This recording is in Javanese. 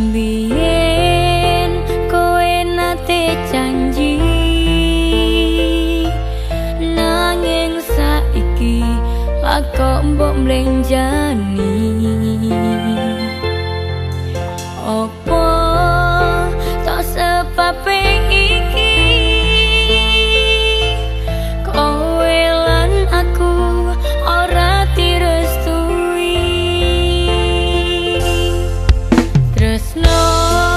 Bien koe nate janji Nanging saiki lakok mbok mlenjani Opo tak sepapi Oh